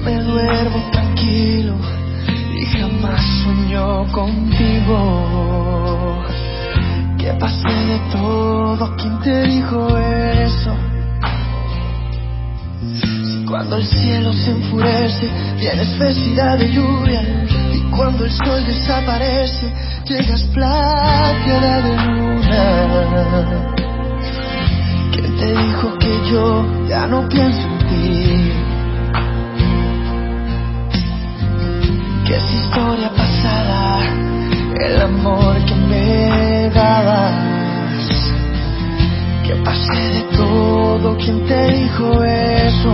Me duermo tranquilo y jamás sueño contigo. Que pasé de todo, ¿quién te dijo eso? Si cuando el cielo se enfurece, tienes necesidad de lluvia. Y cuando el sol desaparece, llegas plateada de luna. ¿Quién te dijo que yo ya no pienso Es historia pasada el amor que me dabas. Que pasé de todo, ¿quién te dijo eso?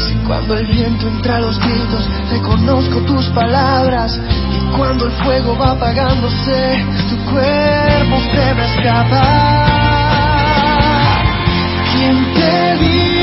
Si cuando el viento entra a los gritos, reconozco tus palabras. Y cuando el fuego va apagándose, tu cuerpo se me escapa. ¿Quién te dijo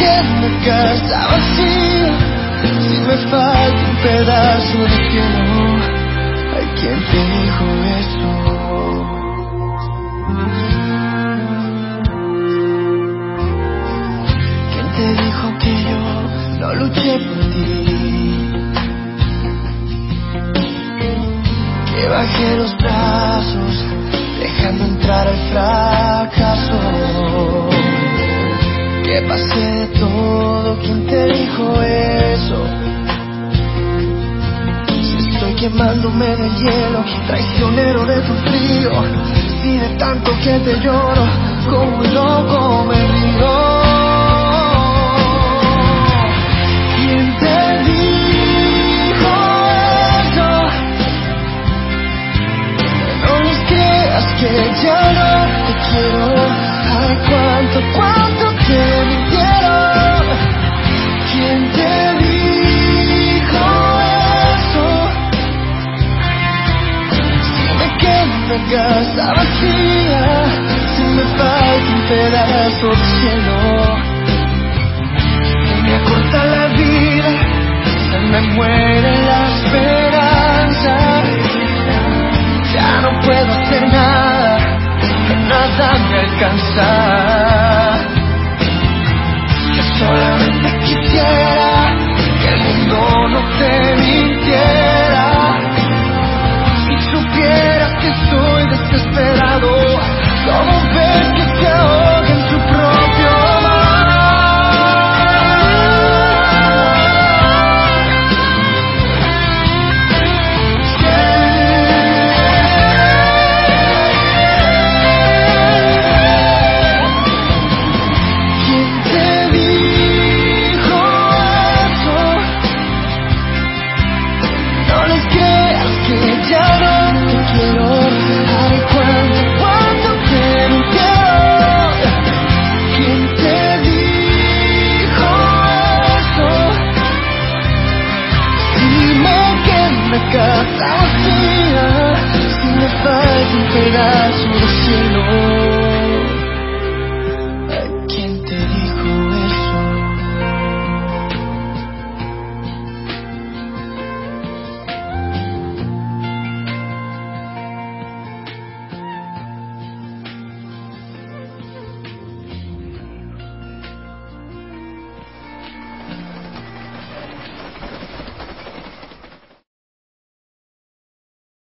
Si me casa vacía, si me falta un pedazo de cielo. Ay, ¿quién te dijo eso? ¿Quién te dijo que yo no luché por ti? Que bajé los brazos, dejando entrar el fracaso hace de todo, ¿quién te dijo eso? Si estoy quemándome de hielo, traicionero de tu frío, si de tanto que te lloro, como un loco me río. que ya no 所不陷落 cielo.